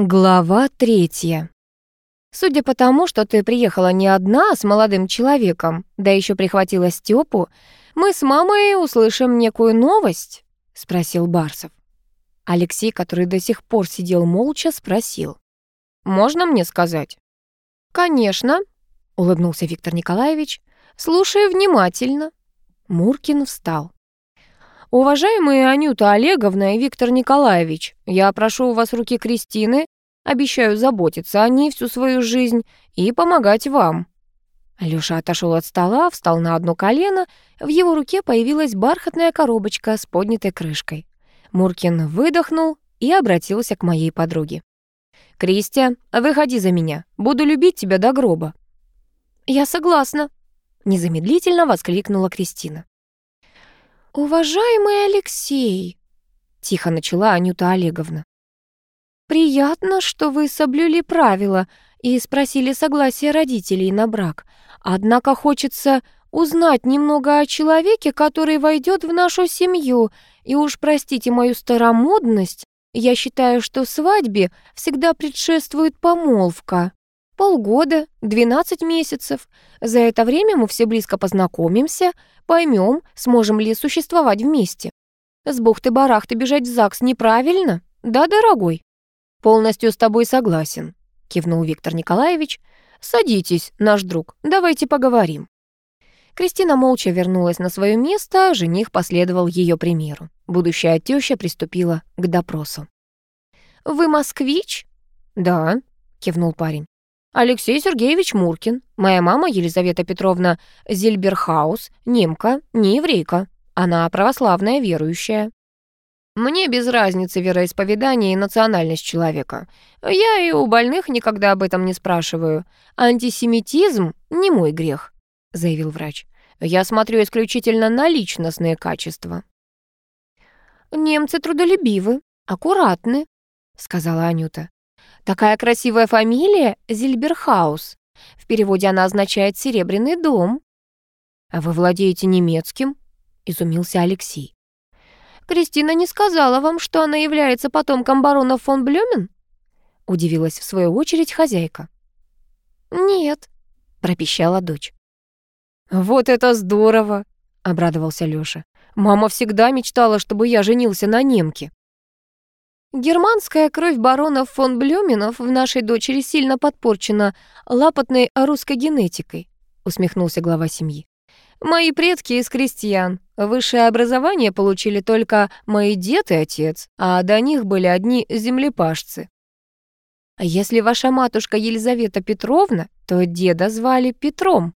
Глава третья. Судя по тому, что ты приехала не одна, а с молодым человеком, да еще прихватила Степу, мы с мамой услышим некую новость, спросил Барсов. Алексей, который до сих пор сидел молча, спросил: "Можно мне сказать?" "Конечно", улыбнулся Виктор Николаевич. "Слушай внимательно". Муркин встал. «Уважаемые Анюта Олеговна и Виктор Николаевич, я прошу у вас руки Кристины, обещаю заботиться о ней всю свою жизнь и помогать вам». Лёша отошел от стола, встал на одно колено, в его руке появилась бархатная коробочка с поднятой крышкой. Муркин выдохнул и обратился к моей подруге. «Кристия, выходи за меня, буду любить тебя до гроба». «Я согласна», — незамедлительно воскликнула Кристина. «Уважаемый Алексей», — тихо начала Анюта Олеговна, «приятно, что вы соблюли правила и спросили согласие родителей на брак. Однако хочется узнать немного о человеке, который войдет в нашу семью, и уж простите мою старомодность, я считаю, что свадьбе всегда предшествует помолвка. Полгода, 12 месяцев. За это время мы все близко познакомимся, поймем, сможем ли существовать вместе. С бухты-барахты бежать в ЗАГС неправильно, да, дорогой? Полностью с тобой согласен, кивнул Виктор Николаевич. Садитесь, наш друг, давайте поговорим. Кристина молча вернулась на свое место, жених последовал ее примеру. Будущая теща приступила к допросу. «Вы москвич?» «Да», — кивнул парень. Алексей Сергеевич Муркин. Моя мама Елизавета Петровна Зильберхаус, немка, не еврейка. Она православная верующая. Мне без разницы вероисповедание и национальность человека. Я и у больных никогда об этом не спрашиваю. Антисемитизм — не мой грех», — заявил врач. «Я смотрю исключительно на личностные качества». «Немцы трудолюбивы, аккуратны», — сказала Анюта. Такая красивая фамилия — Зильберхаус. В переводе она означает «серебряный дом». «А вы владеете немецким?» — изумился Алексей. «Кристина не сказала вам, что она является потомком барона фон Блюмен?» — удивилась в свою очередь хозяйка. «Нет», — пропищала дочь. «Вот это здорово!» — обрадовался Лёша. «Мама всегда мечтала, чтобы я женился на немке». Германская кровь баронов фон Блюменов в нашей дочери сильно подпорчена лапотной русской генетикой, усмехнулся глава семьи. Мои предки из крестьян. Высшее образование получили только мои дед и отец, а до них были одни землепашцы. А если ваша матушка Елизавета Петровна, то деда звали Петром,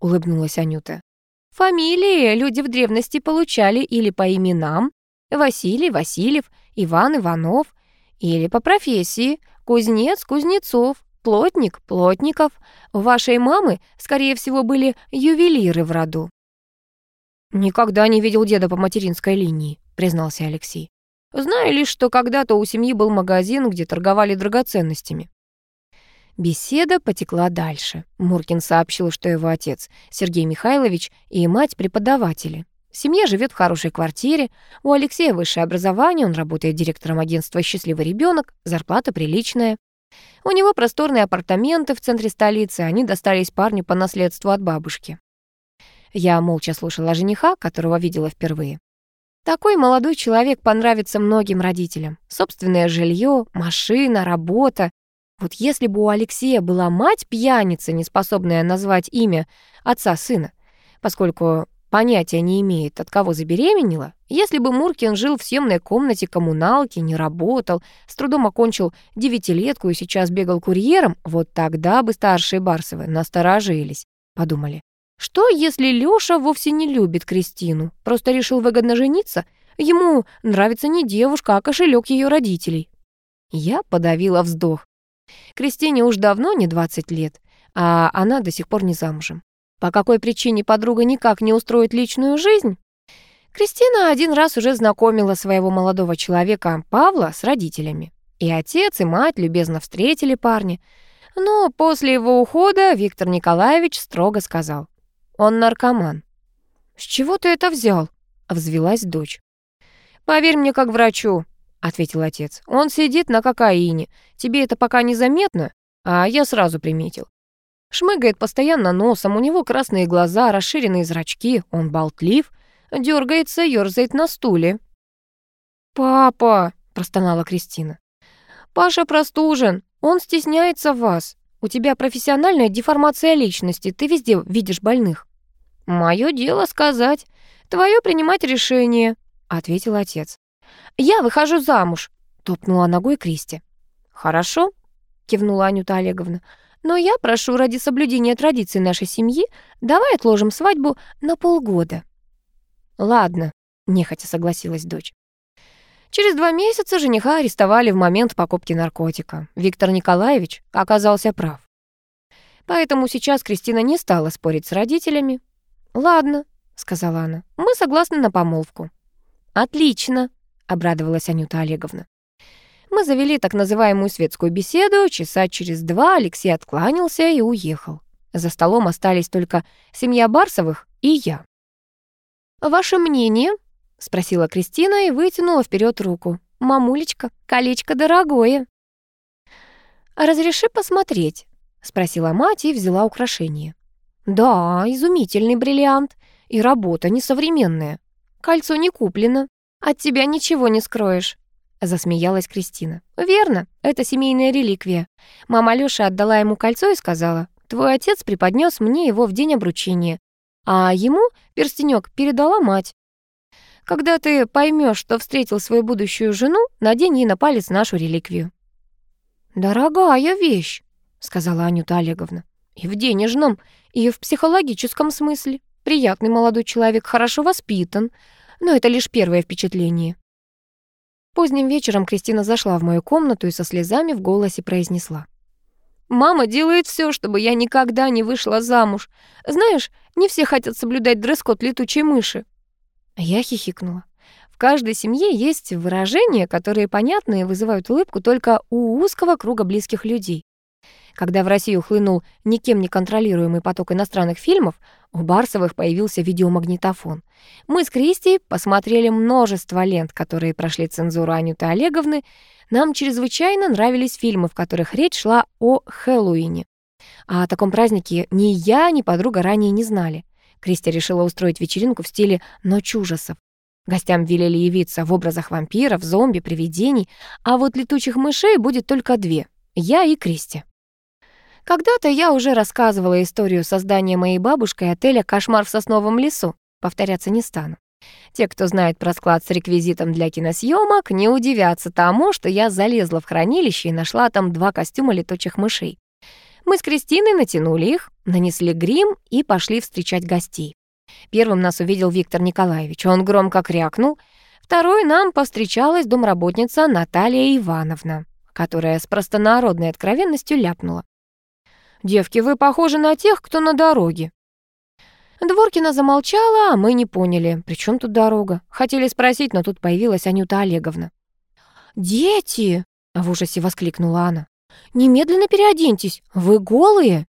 улыбнулась Анюта. Фамилии люди в древности получали или по именам, Василий Васильев, Иван Иванов, или по профессии кузнец Кузнецов, плотник Плотников. У вашей мамы, скорее всего, были ювелиры в роду. «Никогда не видел деда по материнской линии», — признался Алексей. «Знаю лишь, что когда-то у семьи был магазин, где торговали драгоценностями». Беседа потекла дальше. Муркин сообщил, что его отец, Сергей Михайлович, и мать — преподаватели. Семья живет в хорошей квартире, у Алексея высшее образование, он работает директором агентства «Счастливый ребенок», зарплата приличная. У него просторные апартаменты в центре столицы, они достались парню по наследству от бабушки. Я молча слушала жениха, которого видела впервые. Такой молодой человек понравится многим родителям. Собственное жилье, машина, работа. Вот если бы у Алексея была мать пьяница, не способная назвать имя отца сына, поскольку понятия не имеет, от кого забеременела, если бы Муркин жил в съемной комнате коммуналки, не работал, с трудом окончил девятилетку и сейчас бегал курьером, вот тогда бы старшие Барсовы насторожились, подумали. Что, если Лёша вовсе не любит Кристину, просто решил выгодно жениться? Ему нравится не девушка, а кошелек ее родителей. Я подавила вздох. Кристине уж давно не 20 лет, а она до сих пор не замужем. По какой причине подруга никак не устроит личную жизнь? Кристина один раз уже знакомила своего молодого человека Павла с родителями. И отец, и мать любезно встретили парня. Но после его ухода Виктор Николаевич строго сказал. Он наркоман. «С чего ты это взял?» — взвелась дочь. «Поверь мне как врачу», — ответил отец. «Он сидит на кокаине. Тебе это пока незаметно, а я сразу приметил. Шмыгает постоянно носом, у него красные глаза, расширенные зрачки, он болтлив, дергается, ерзает на стуле». «Папа!» — простонала Кристина. «Паша простужен, он стесняется вас. У тебя профессиональная деформация личности, ты везде видишь больных». «Моё дело сказать, твое принимать решение», — ответил отец. «Я выхожу замуж», — топнула ногой Кристи. «Хорошо», — кивнула Анюта Олеговна. «Но я прошу ради соблюдения традиций нашей семьи, давай отложим свадьбу на полгода». «Ладно», — нехотя согласилась дочь. Через два месяца жениха арестовали в момент покупки наркотика. Виктор Николаевич оказался прав. Поэтому сейчас Кристина не стала спорить с родителями. «Ладно», — сказала она, — «мы согласны на помолвку». «Отлично», — обрадовалась Анюта Олеговна. Мы завели так называемую светскую беседу. Часа через два Алексей откланялся и уехал. За столом остались только семья Барсовых и я. «Ваше мнение?» — спросила Кристина и вытянула вперед руку. «Мамулечка, колечко дорогое». «Разреши посмотреть?» — спросила мать и взяла украшение. «Да, изумительный бриллиант. И работа несовременная. Кольцо не куплено. От тебя ничего не скроешь», — засмеялась Кристина. «Верно, это семейная реликвия. Мама Лёша отдала ему кольцо и сказала, «Твой отец преподнес мне его в день обручения, а ему перстенек передала мать. Когда ты поймешь, что встретил свою будущую жену, надень ей на палец нашу реликвию». «Дорогая вещь», — сказала Анюта Олеговна. «И в денежном, и в психологическом смысле. Приятный молодой человек, хорошо воспитан, но это лишь первое впечатление». Поздним вечером Кристина зашла в мою комнату и со слезами в голосе произнесла. «Мама делает все, чтобы я никогда не вышла замуж. Знаешь, не все хотят соблюдать дресс-код летучей мыши. Я хихикнула. В каждой семье есть выражения, которые понятны и вызывают улыбку только у узкого круга близких людей. Когда в Россию хлынул никем не контролируемый поток иностранных фильмов, у Барсовых появился видеомагнитофон. Мы с Кристи посмотрели множество лент, которые прошли цензуру Анюты Олеговны. Нам чрезвычайно нравились фильмы, в которых речь шла о Хэллоуине. А о таком празднике ни я, ни подруга ранее не знали. Кристи решила устроить вечеринку в стиле «Ночь ужасов». Гостям велели явиться в образах вампиров, зомби, привидений, а вот летучих мышей будет только две — я и Кристи. Когда-то я уже рассказывала историю создания моей бабушкой отеля «Кошмар в сосновом лесу». Повторяться не стану. Те, кто знает про склад с реквизитом для киносъемок, не удивятся тому, что я залезла в хранилище и нашла там два костюма летучих мышей. Мы с Кристиной натянули их, нанесли грим и пошли встречать гостей. Первым нас увидел Виктор Николаевич. Он громко крякнул. Второй нам повстречалась домработница Наталья Ивановна, которая с простонародной откровенностью ляпнула. «Девки, вы похожи на тех, кто на дороге». Дворкина замолчала, а мы не поняли, при чем тут дорога. Хотели спросить, но тут появилась Анюта Олеговна. «Дети!» — в ужасе воскликнула она. Немедленно переоденьтесь, вы голые!»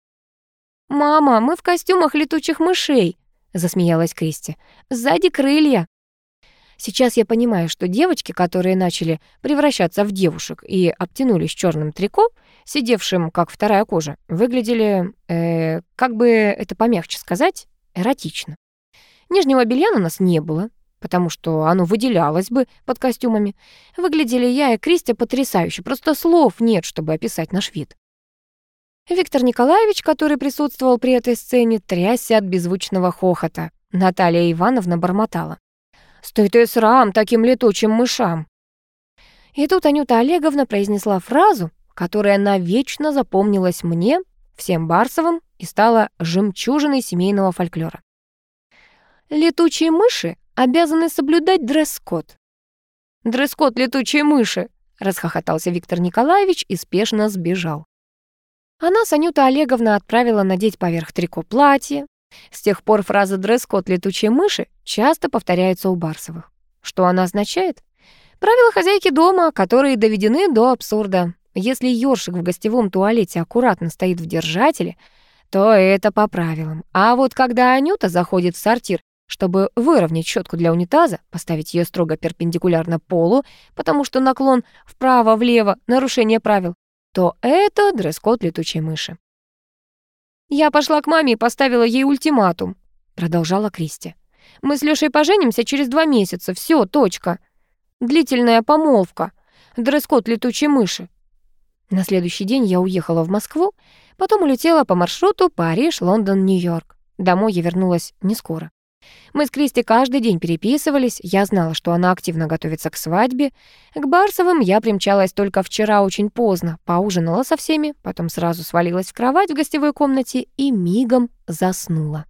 «Мама, мы в костюмах летучих мышей!» — засмеялась Кристи. «Сзади крылья!» Сейчас я понимаю, что девочки, которые начали превращаться в девушек и обтянулись черным трико, сидевшим как вторая кожа, выглядели, э, как бы это помягче сказать, эротично. Нижнего белья на нас не было, потому что оно выделялось бы под костюмами. Выглядели я и Кристи потрясающе, просто слов нет, чтобы описать наш вид. Виктор Николаевич, который присутствовал при этой сцене, трясся от беззвучного хохота. Наталья Ивановна бормотала. «Стой ты срам таким летучим мышам!» И тут Анюта Олеговна произнесла фразу, которая навечно запомнилась мне, всем Барсовым, и стала жемчужиной семейного фольклора. Летучие мыши обязаны соблюдать дресс-код. «Дресс-код летучей мыши!» — расхохотался Виктор Николаевич и спешно сбежал. Она, Санюта Олеговна, отправила надеть поверх трико платье. С тех пор фраза «дресс-код летучей мыши» часто повторяется у Барсовых. Что она означает? Правила хозяйки дома, которые доведены до абсурда. Если ёршик в гостевом туалете аккуратно стоит в держателе, то это по правилам. А вот когда Анюта заходит в сортир Чтобы выровнять щетку для унитаза, поставить ее строго перпендикулярно полу, потому что наклон вправо-влево — нарушение правил, то это дресс-код летучей мыши. «Я пошла к маме и поставила ей ультиматум», — продолжала Кристи. «Мы с Лёшей поженимся через два месяца. Все, точка. Длительная помолвка. Дресс-код летучей мыши. На следующий день я уехала в Москву, потом улетела по маршруту Париж, Лондон, Нью-Йорк. Домой я вернулась не скоро. Мы с Кристи каждый день переписывались, я знала, что она активно готовится к свадьбе. К Барсовым я примчалась только вчера очень поздно, поужинала со всеми, потом сразу свалилась в кровать в гостевой комнате и мигом заснула.